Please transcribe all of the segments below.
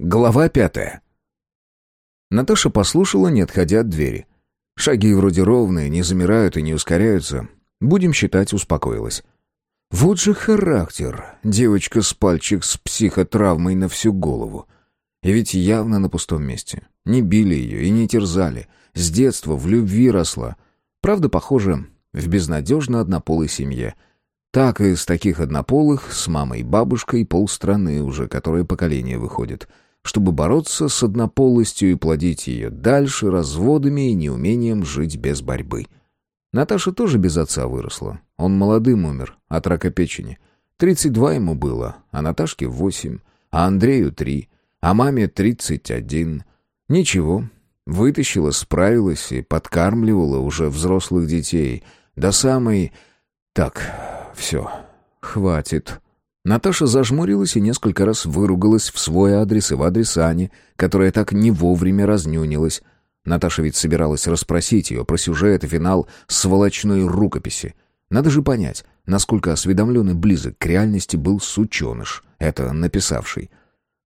Глава пятая. Наташа послушала, не отходя от двери. Шаги вроде ровные, не замирают и не ускоряются. Будем считать, успокоилась. Вот же характер. Девочка с пальчик с психотравмой на всю голову. И ведь явно на пустом месте. Не били ее и не терзали. С детства в любви росла. Правда, похоже, в безнадежно однополой семье. Так и с таких однополых, с мамой и бабушкой, полстраны уже, которое поколение выходит — чтобы бороться с однополостью и плодить ее дальше разводами и неумением жить без борьбы. Наташа тоже без отца выросла. Он молодым умер, от рака печени. Тридцать два ему было, а Наташке восемь, а Андрею три, а маме тридцать один. Ничего, вытащила, справилась и подкармливала уже взрослых детей. До самой... Так, все, хватит. Наташа зажмурилась и несколько раз выругалась в свой адрес и в адрес Ани, которая так не вовремя разнюнилась. Наташа ведь собиралась расспросить ее про сюжет и финал сволочной рукописи. Надо же понять, насколько осведомлен и близок к реальности был сученыш, это написавший.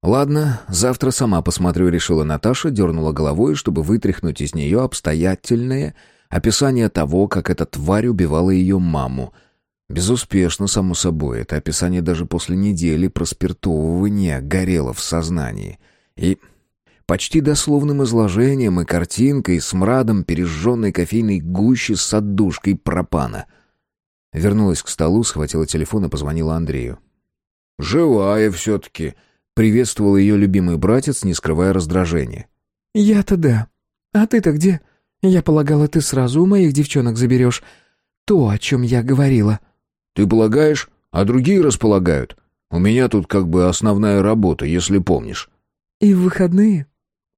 «Ладно, завтра сама посмотрю», — решила Наташа, дернула головой, чтобы вытряхнуть из нее обстоятельное описание того, как эта тварь убивала ее маму — Безуспешно, само собой, это описание даже после недели проспиртовывания горело в сознании. И почти дословным изложением и картинкой с мрадом пережженной кофейной гущи с отдушкой пропана. Вернулась к столу, схватила телефон и позвонила Андрею. «Живая все-таки», — приветствовал ее любимый братец, не скрывая раздражения. «Я-то да. А ты-то где? Я полагала, ты сразу у моих девчонок заберешь то, о чем я говорила». Ты полагаешь, а другие располагают? У меня тут как бы основная работа, если помнишь». «И в выходные?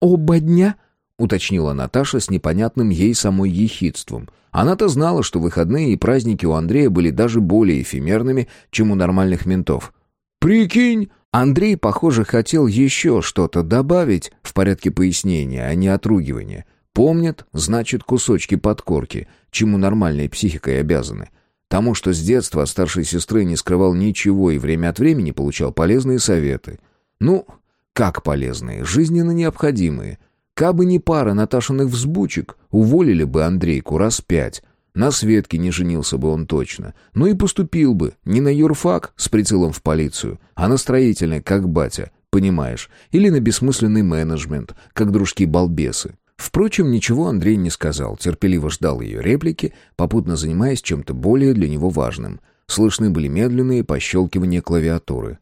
Оба дня?» — уточнила Наташа с непонятным ей самой ехидством. Она-то знала, что выходные и праздники у Андрея были даже более эфемерными, чем у нормальных ментов. «Прикинь!» Андрей, похоже, хотел еще что-то добавить в порядке пояснения, а не отругивания. Помнят, значит, кусочки подкорки, чему нормальной психикой обязаны. Тому, что с детства от старшей сестры не скрывал ничего и время от времени получал полезные советы. Ну, как полезные, жизненно необходимые. Кабы не пара Наташиных взбучек, уволили бы Андрейку раз пять. На Светке не женился бы он точно. Ну и поступил бы не на юрфак с прицелом в полицию, а на строительный, как батя, понимаешь, или на бессмысленный менеджмент, как дружки-балбесы. Впрочем, ничего Андрей не сказал, терпеливо ждал ее реплики, попутно занимаясь чем-то более для него важным. Слышны были медленные пощелкивания клавиатуры.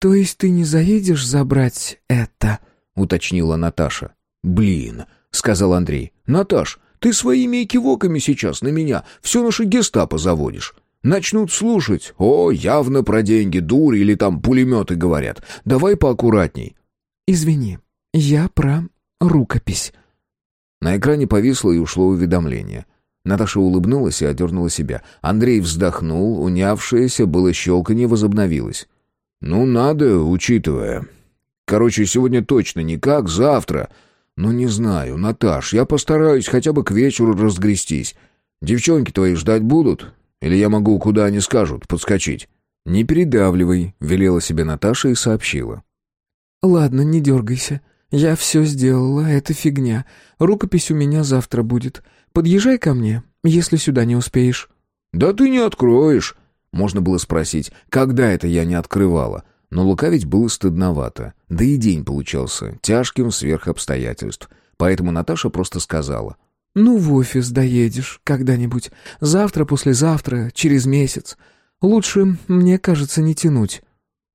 «То есть ты не заедешь забрать это?» — уточнила Наташа. «Блин», — сказал Андрей. «Наташ, ты своими экивоками сейчас на меня все наше гестапо заводишь. Начнут слушать. О, явно про деньги, дури или там пулеметы говорят. Давай поаккуратней». «Извини, я про рукопись», на экране повисло и ушло уведомление. Наташа улыбнулась и одернула себя. Андрей вздохнул, унявшееся было щелканье возобновилось. «Ну, надо, учитывая. Короче, сегодня точно никак, завтра. Ну, не знаю, Наташ, я постараюсь хотя бы к вечеру разгрестись. Девчонки твои ждать будут? Или я могу, куда они скажут, подскочить?» «Не передавливай», — велела себе Наташа и сообщила. «Ладно, не дергайся. «Я все сделала, это фигня. Рукопись у меня завтра будет. Подъезжай ко мне, если сюда не успеешь». «Да ты не откроешь!» Можно было спросить, когда это я не открывала. Но лукавить было стыдновато. Да и день получался тяжким сверх обстоятельств. Поэтому Наташа просто сказала. «Ну, в офис доедешь когда-нибудь. Завтра, послезавтра, через месяц. Лучше, мне кажется, не тянуть».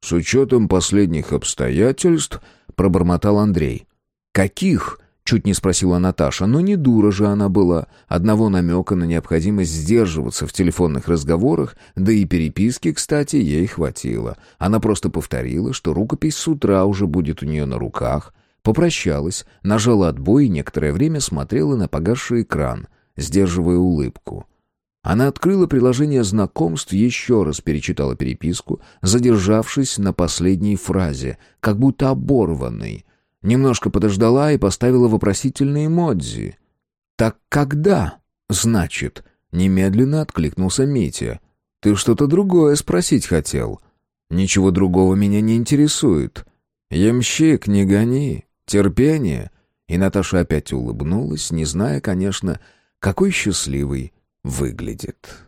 «С учетом последних обстоятельств...» пробормотал Андрей. «Каких?» — чуть не спросила Наташа, но не дура же она была. Одного намека на необходимость сдерживаться в телефонных разговорах, да и переписки, кстати, ей хватило. Она просто повторила, что рукопись с утра уже будет у нее на руках, попрощалась, нажала отбой и некоторое время смотрела на погасший экран, сдерживая улыбку. Она открыла приложение знакомств, еще раз перечитала переписку, задержавшись на последней фразе, как будто оборванной. Немножко подождала и поставила вопросительные эмодзи. «Так когда?» «Значит...» — немедленно откликнулся Митя. «Ты что-то другое спросить хотел?» «Ничего другого меня не интересует». «Ямщик, не гони! Терпение!» И Наташа опять улыбнулась, не зная, конечно, какой счастливой выглядит.